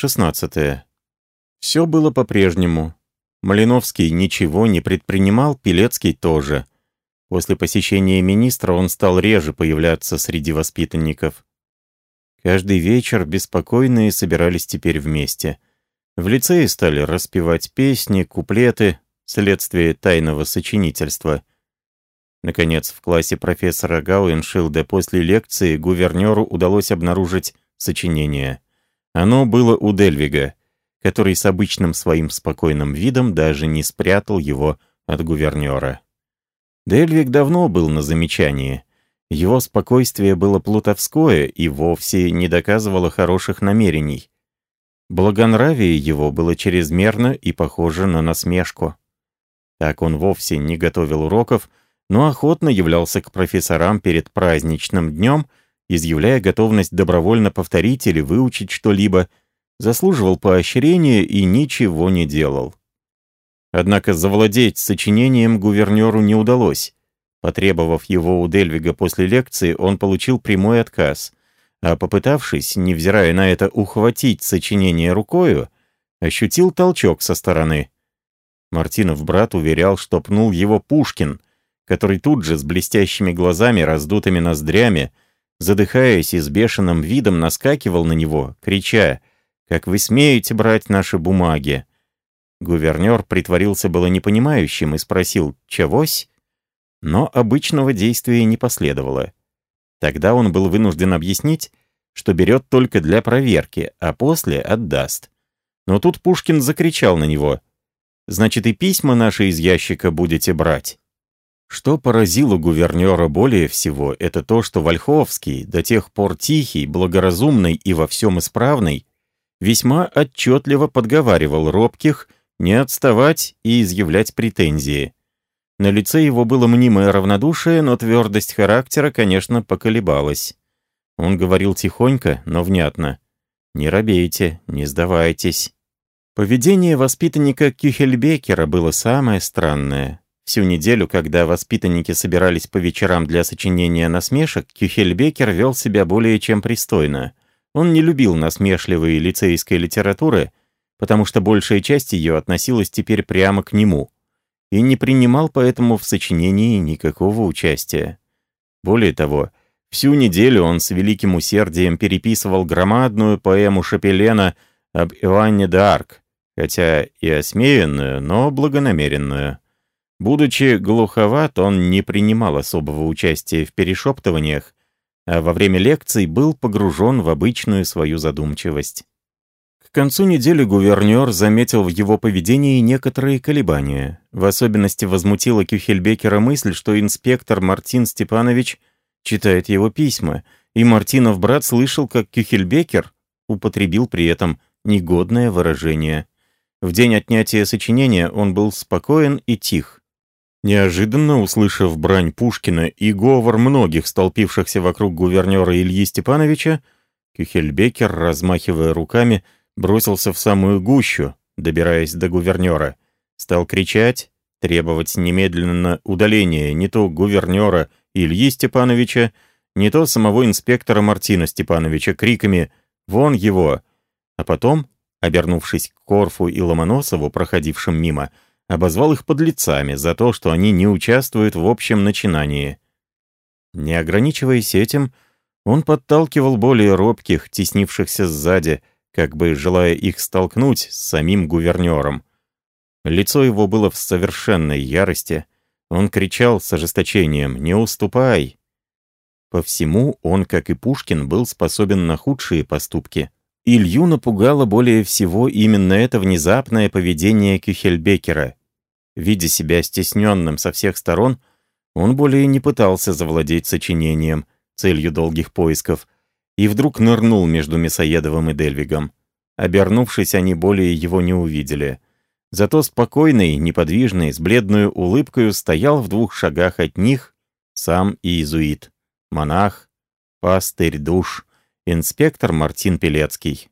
16. Все было по-прежнему. Малиновский ничего не предпринимал, Пелецкий тоже. После посещения министра он стал реже появляться среди воспитанников. Каждый вечер беспокойные собирались теперь вместе. В лицее стали распевать песни, куплеты, следствие тайного сочинительства. Наконец, в классе профессора Гауэншилда после лекции гувернеру удалось обнаружить сочинение. Оно было у Дельвига, который с обычным своим спокойным видом даже не спрятал его от гувернера. Дельвиг давно был на замечании. Его спокойствие было плутовское и вовсе не доказывало хороших намерений. Благонравие его было чрезмерно и похоже на насмешку. Так он вовсе не готовил уроков, но охотно являлся к профессорам перед праздничным днем, изъявляя готовность добровольно повторить или выучить что-либо, заслуживал поощрения и ничего не делал. Однако завладеть сочинением гувернеру не удалось. Потребовав его у Дельвига после лекции, он получил прямой отказ, а попытавшись, невзирая на это, ухватить сочинение рукою, ощутил толчок со стороны. Мартинов брат уверял, что пнул его Пушкин — который тут же с блестящими глазами, раздутыми ноздрями, задыхаясь и с бешеным видом наскакивал на него, крича «Как вы смеете брать наши бумаги?» Гувернер притворился было непонимающим и спросил «Чегось?», но обычного действия не последовало. Тогда он был вынужден объяснить, что берет только для проверки, а после отдаст. Но тут Пушкин закричал на него «Значит, и письма наши из ящика будете брать?» Что поразило гувернера более всего, это то, что Вольховский, до тех пор тихий, благоразумный и во всем исправный, весьма отчетливо подговаривал робких не отставать и изъявлять претензии. На лице его было мнимое равнодушие, но твердость характера, конечно, поколебалась. Он говорил тихонько, но внятно. «Не робейте, не сдавайтесь». Поведение воспитанника Кюхельбекера было самое странное. Всю неделю, когда воспитанники собирались по вечерам для сочинения насмешек, Кюхельбекер вел себя более чем пристойно. Он не любил насмешливой лицейской литературы, потому что большая часть ее относилась теперь прямо к нему, и не принимал поэтому в сочинении никакого участия. Более того, всю неделю он с великим усердием переписывал громадную поэму Шапелена об Иоанне д'Арк, хотя и осмеянную, но благонамеренную. Будучи глуховат, он не принимал особого участия в перешептываниях, а во время лекций был погружен в обычную свою задумчивость. К концу недели гувернер заметил в его поведении некоторые колебания. В особенности возмутила Кюхельбекера мысль, что инспектор Мартин Степанович читает его письма, и Мартинов брат слышал, как Кюхельбекер употребил при этом негодное выражение. В день отнятия сочинения он был спокоен и тих. Неожиданно, услышав брань Пушкина и говор многих столпившихся вокруг гувернера Ильи Степановича, Кюхельбекер, размахивая руками, бросился в самую гущу, добираясь до гувернера. Стал кричать, требовать немедленно удаления не то гувернера Ильи Степановича, не то самого инспектора Мартина Степановича криками «Вон его!», а потом, обернувшись к Корфу и Ломоносову, проходившим мимо, обозвал их подлецами за то, что они не участвуют в общем начинании. Не ограничиваясь этим, он подталкивал более робких, теснившихся сзади, как бы желая их столкнуть с самим гувернером. Лицо его было в совершенной ярости. Он кричал с ожесточением «Не уступай!». По всему он, как и Пушкин, был способен на худшие поступки. Илью напугало более всего именно это внезапное поведение Кюхельбекера — Видя себя стесненным со всех сторон, он более не пытался завладеть сочинением, целью долгих поисков, и вдруг нырнул между Мясоедовым и Дельвигом. Обернувшись, они более его не увидели. Зато спокойный, неподвижный, с бледной улыбкой стоял в двух шагах от них сам иезуит, монах, пастырь душ, инспектор Мартин Пелецкий.